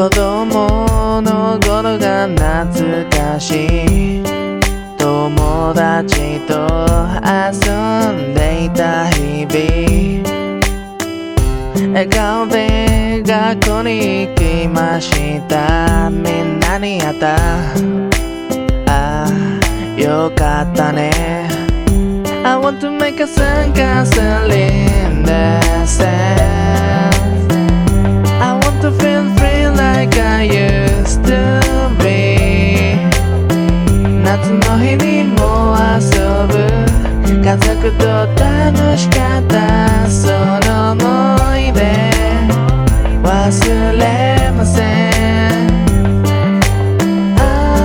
子供の頃が懐かしい友達と遊んでいた日々笑顔で学校に行きましたみんなに会ったああよかったね I want to make a song gasoline the sand I want to feel しかったその思い出忘れません。あ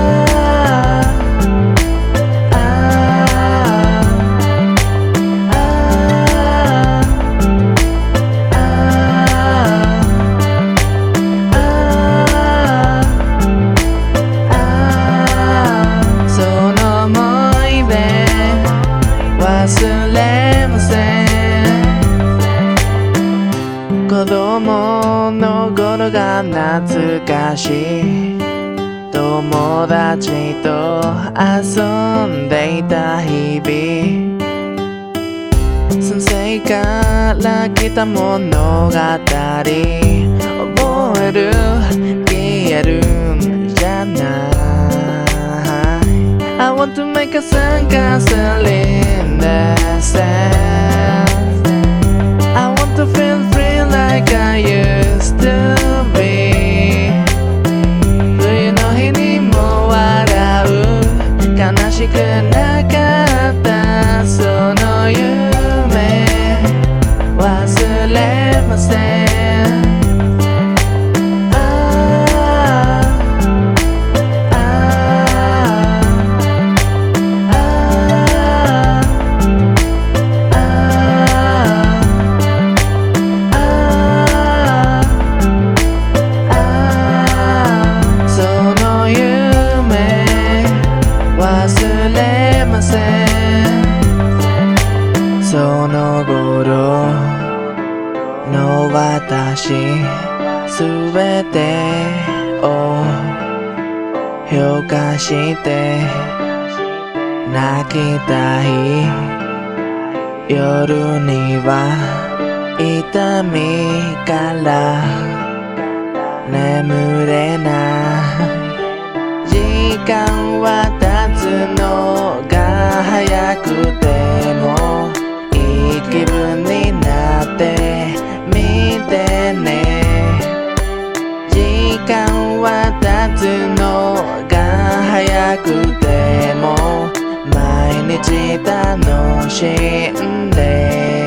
その思い出忘懐かしい友達と遊んでいた日々先生から来た物語覚える消えるんじゃない I want to make a song gasoline the sand I want to feel しくなかったその夢忘れません。私すべてを評価して泣きたい夜には痛みから眠れない時間は経つのが早くては経つのが早くても毎日楽しんで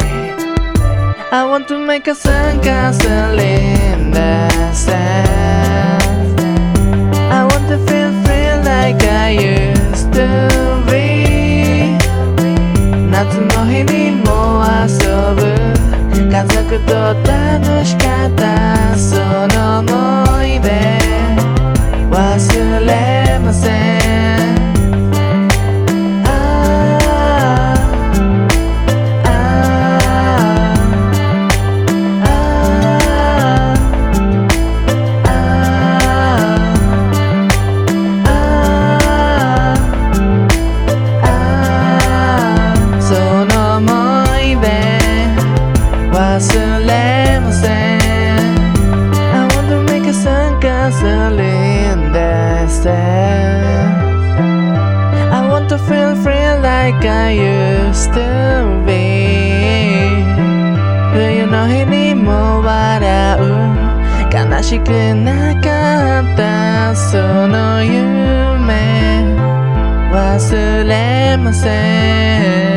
I want to make a song gasoline the sand I want to feel free like I used like I used to be 冬の日にも笑う。悲しくなかった。その夢忘れません。